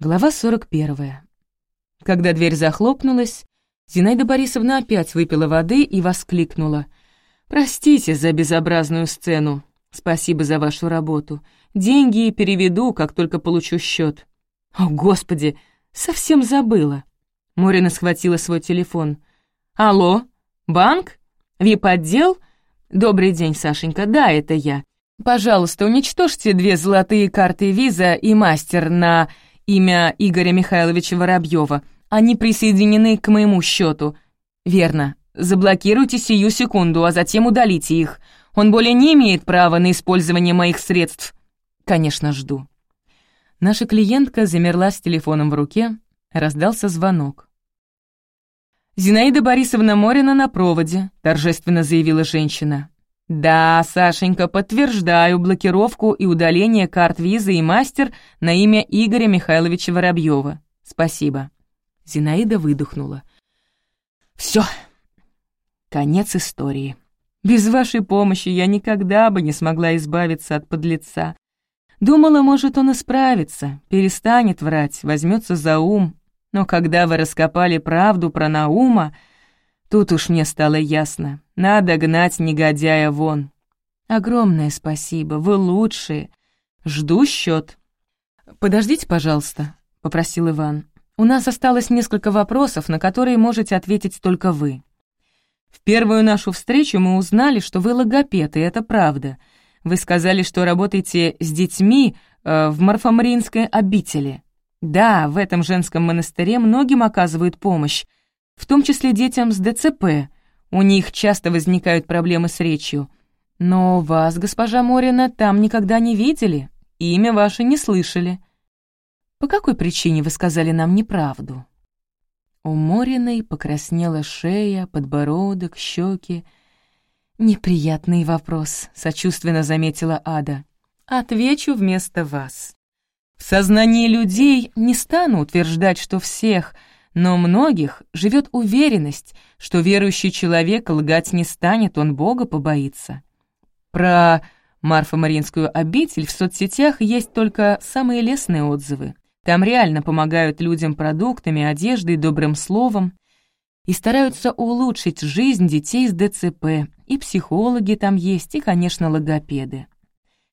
Глава 41. Когда дверь захлопнулась, Зинаида Борисовна опять выпила воды и воскликнула. «Простите за безобразную сцену. Спасибо за вашу работу. Деньги переведу, как только получу счет. «О, Господи, совсем забыла!» Морина схватила свой телефон. «Алло, банк? Вип-отдел? Добрый день, Сашенька, да, это я. Пожалуйста, уничтожьте две золотые карты виза и мастер на имя Игоря Михайловича Воробьева. Они присоединены к моему счету. Верно. Заблокируйте сию секунду, а затем удалите их. Он более не имеет права на использование моих средств. Конечно, жду. Наша клиентка замерла с телефоном в руке, раздался звонок. «Зинаида Борисовна Морина на проводе», — торжественно заявила женщина. «Да, Сашенька, подтверждаю блокировку и удаление карт визы и мастер на имя Игоря Михайловича Воробьева. Спасибо». Зинаида выдохнула. «Все. Конец истории. Без вашей помощи я никогда бы не смогла избавиться от подлеца. Думала, может, он исправится, перестанет врать, возьмется за ум. Но когда вы раскопали правду про Наума, Тут уж мне стало ясно. Надо гнать негодяя вон. Огромное спасибо, вы лучшие. Жду счет. «Подождите, пожалуйста», — попросил Иван. «У нас осталось несколько вопросов, на которые можете ответить только вы. В первую нашу встречу мы узнали, что вы логопед, и это правда. Вы сказали, что работаете с детьми э, в Марфомаринской обители. Да, в этом женском монастыре многим оказывают помощь, в том числе детям с ДЦП. У них часто возникают проблемы с речью. Но вас, госпожа Морина, там никогда не видели, имя ваше не слышали. По какой причине вы сказали нам неправду?» У Мориной покраснела шея, подбородок, щеки. «Неприятный вопрос», — сочувственно заметила Ада. «Отвечу вместо вас. В сознании людей не стану утверждать, что всех — но многих живет уверенность, что верующий человек лгать не станет, он Бога побоится. Про Марфа-Маринскую обитель в соцсетях есть только самые лестные отзывы. Там реально помогают людям продуктами, одеждой, добрым словом и стараются улучшить жизнь детей с ДЦП. И психологи там есть, и, конечно, логопеды.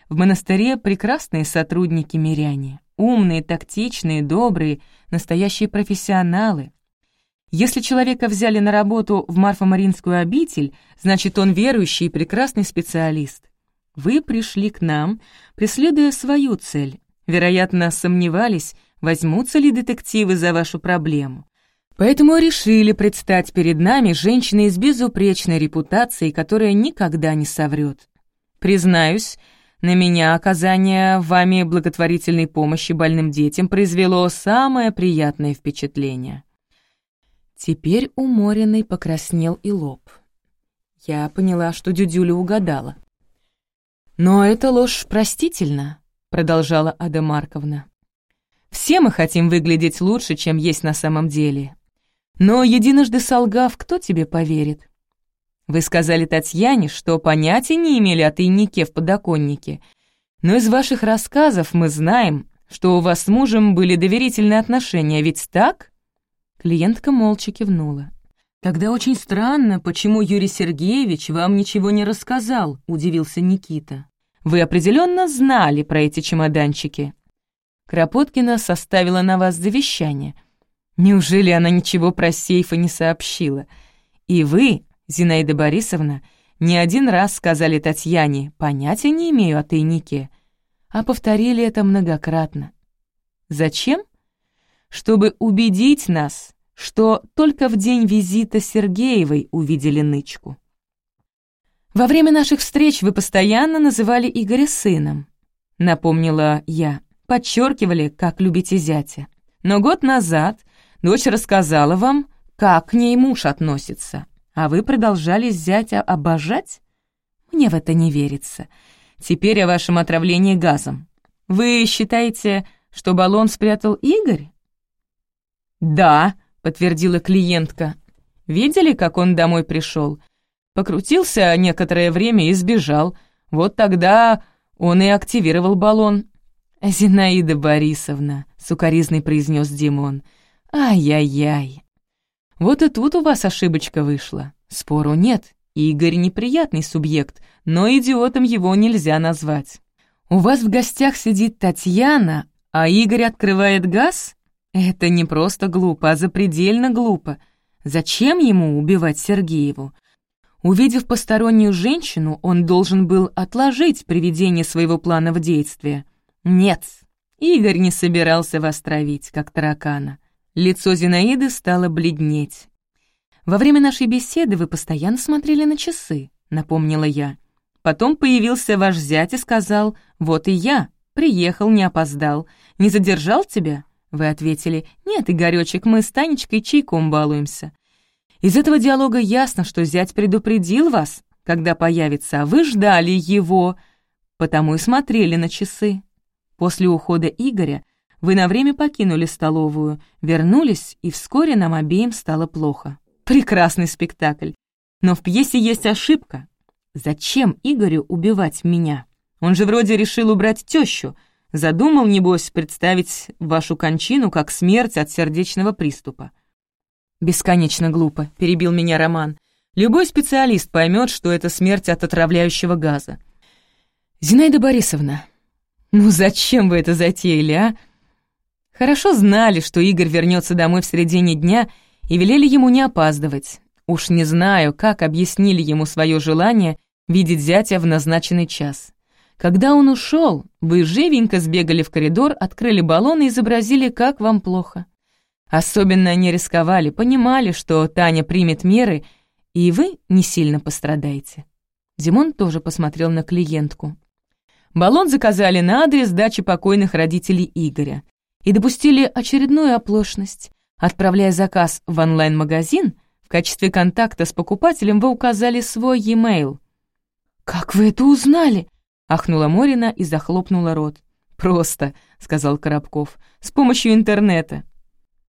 В монастыре прекрасные сотрудники-миряне, умные, тактичные, добрые, настоящие профессионалы. Если человека взяли на работу в Марфа-Маринскую обитель, значит, он верующий и прекрасный специалист. Вы пришли к нам, преследуя свою цель. Вероятно, сомневались, возьмутся ли детективы за вашу проблему. Поэтому решили предстать перед нами женщиной с безупречной репутацией, которая никогда не соврет. Признаюсь, на меня оказание вами благотворительной помощи больным детям произвело самое приятное впечатление. Теперь у Мориной покраснел и лоб. Я поняла, что Дюдюля угадала. «Но эта ложь простительна», — продолжала Ада Марковна. «Все мы хотим выглядеть лучше, чем есть на самом деле. Но единожды солгав, кто тебе поверит? Вы сказали Татьяне, что понятия не имели о тайнике в подоконнике. Но из ваших рассказов мы знаем, что у вас с мужем были доверительные отношения, ведь так?» Клиентка молча кивнула. «Тогда очень странно, почему Юрий Сергеевич вам ничего не рассказал», — удивился Никита. «Вы определенно знали про эти чемоданчики». Кропоткина составила на вас завещание. Неужели она ничего про сейфы не сообщила? И вы Зинаида Борисовна не один раз сказали Татьяне «понятия не имею о тайнике», а повторили это многократно. Зачем? Чтобы убедить нас, что только в день визита Сергеевой увидели нычку. «Во время наших встреч вы постоянно называли Игоря сыном», — напомнила я, подчеркивали, как любите зятя. Но год назад дочь рассказала вам, как к ней муж относится, а вы продолжали зятя обожать? Мне в это не верится. Теперь о вашем отравлении газом. Вы считаете, что баллон спрятал Игорь? Да, подтвердила клиентка. Видели, как он домой пришел? Покрутился некоторое время и сбежал. Вот тогда он и активировал баллон. «Зинаида Борисовна», — сукоризный произнес Димон. «Ай-яй-яй!» «Вот и тут у вас ошибочка вышла. Спору нет. Игорь неприятный субъект, но идиотом его нельзя назвать. У вас в гостях сидит Татьяна, а Игорь открывает газ? Это не просто глупо, а запредельно глупо. Зачем ему убивать Сергееву? Увидев постороннюю женщину, он должен был отложить приведение своего плана в действие. Нет, Игорь не собирался вас травить, как таракана. Лицо Зинаиды стало бледнеть. «Во время нашей беседы вы постоянно смотрели на часы», — напомнила я. Потом появился ваш зять и сказал, «Вот и я, приехал, не опоздал. Не задержал тебя?» Вы ответили, «Нет, Игорёчек, мы с Танечкой чайком балуемся». Из этого диалога ясно, что зять предупредил вас, когда появится, а вы ждали его, потому и смотрели на часы. После ухода Игоря вы на время покинули столовую, вернулись, и вскоре нам обеим стало плохо. Прекрасный спектакль. Но в пьесе есть ошибка. Зачем Игорю убивать меня? Он же вроде решил убрать тещу. Задумал, небось, представить вашу кончину как смерть от сердечного приступа. «Бесконечно глупо», — перебил меня Роман. «Любой специалист поймет, что это смерть от отравляющего газа». «Зинаида Борисовна, ну зачем вы это затеяли, а?» Хорошо знали, что Игорь вернется домой в середине дня и велели ему не опаздывать. Уж не знаю, как объяснили ему свое желание видеть зятя в назначенный час. Когда он ушел, вы живенько сбегали в коридор, открыли баллон и изобразили, как вам плохо. Особенно они рисковали, понимали, что Таня примет меры, и вы не сильно пострадаете. Димон тоже посмотрел на клиентку. Баллон заказали на адрес дачи покойных родителей Игоря и допустили очередную оплошность. Отправляя заказ в онлайн-магазин, в качестве контакта с покупателем вы указали свой e-mail. «Как вы это узнали?» — ахнула Морина и захлопнула рот. «Просто», — сказал Коробков, — «с помощью интернета».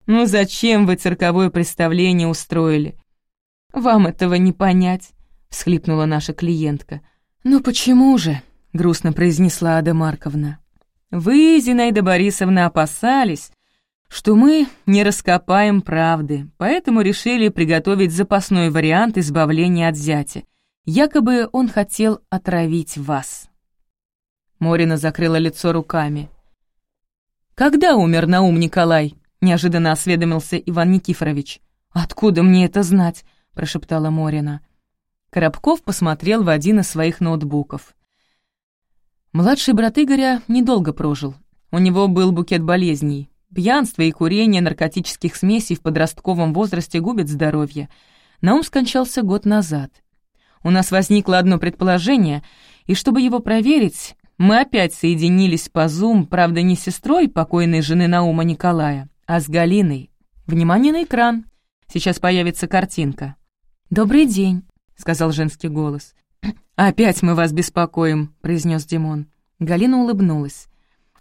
«Ну зачем вы цирковое представление устроили?» «Вам этого не понять», — всхлипнула наша клиентка. «Ну почему же?» — грустно произнесла Ада Марковна. «Вы, Зинаида Борисовна, опасались, что мы не раскопаем правды, поэтому решили приготовить запасной вариант избавления от зятя. Якобы он хотел отравить вас». Морина закрыла лицо руками. «Когда умер Наум Николай?» — неожиданно осведомился Иван Никифорович. «Откуда мне это знать?» — прошептала Морина. Коробков посмотрел в один из своих ноутбуков. Младший брат Игоря недолго прожил. У него был букет болезней. Пьянство и курение наркотических смесей в подростковом возрасте губят здоровье. Наум скончался год назад. У нас возникло одно предположение, и чтобы его проверить, мы опять соединились по Zoom, правда, не с сестрой покойной жены Наума Николая, а с Галиной. Внимание на экран. Сейчас появится картинка. «Добрый день», — сказал женский голос. «Опять мы вас беспокоим», — произнес Димон. Галина улыбнулась.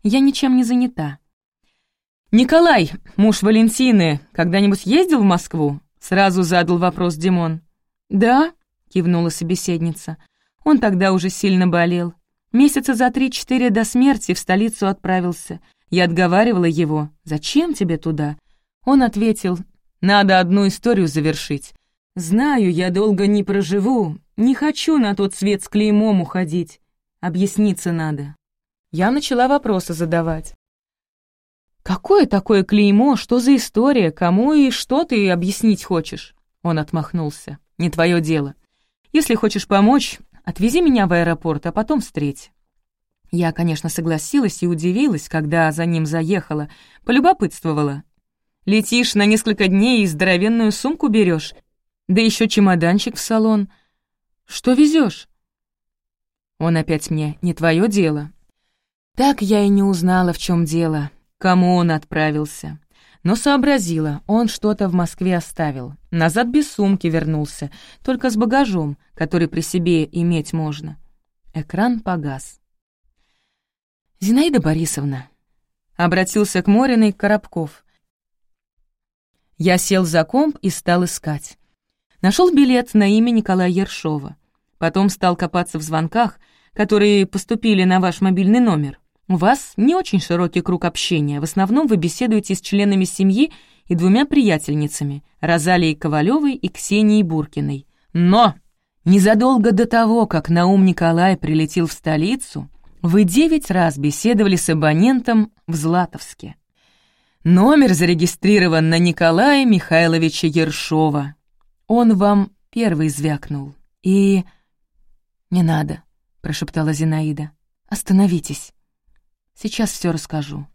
«Я ничем не занята». «Николай, муж Валентины, когда-нибудь ездил в Москву?» — сразу задал вопрос Димон. «Да», — кивнула собеседница. «Он тогда уже сильно болел. Месяца за три-четыре до смерти в столицу отправился. Я отговаривала его, «Зачем тебе туда?» Он ответил, «Надо одну историю завершить. Знаю, я долго не проживу, не хочу на тот свет с клеймом уходить. Объясниться надо». Я начала вопросы задавать. «Какое такое клеймо? Что за история? Кому и что ты объяснить хочешь?» Он отмахнулся. «Не твое дело. Если хочешь помочь, отвези меня в аэропорт, а потом встреть». Я, конечно, согласилась и удивилась, когда за ним заехала, полюбопытствовала. «Летишь на несколько дней и здоровенную сумку берешь, да еще чемоданчик в салон. Что везешь? Он опять мне «не твое дело». Так я и не узнала, в чем дело, кому он отправился. Но сообразила, он что-то в Москве оставил. Назад без сумки вернулся, только с багажом, который при себе иметь можно. Экран погас. «Зинаида Борисовна», — обратился к Мориной Коробков. Я сел за комп и стал искать. Нашел билет на имя Николая Ершова. Потом стал копаться в звонках, которые поступили на ваш мобильный номер. У вас не очень широкий круг общения. В основном вы беседуете с членами семьи и двумя приятельницами — Розалией Ковалевой и Ксенией Буркиной. Но незадолго до того, как Наум Николай прилетел в столицу, вы девять раз беседовали с абонентом в Златовске. Номер зарегистрирован на Николая Михайловича Ершова. Он вам первый звякнул. И... «Не надо», — прошептала Зинаида. «Остановитесь. Сейчас все расскажу».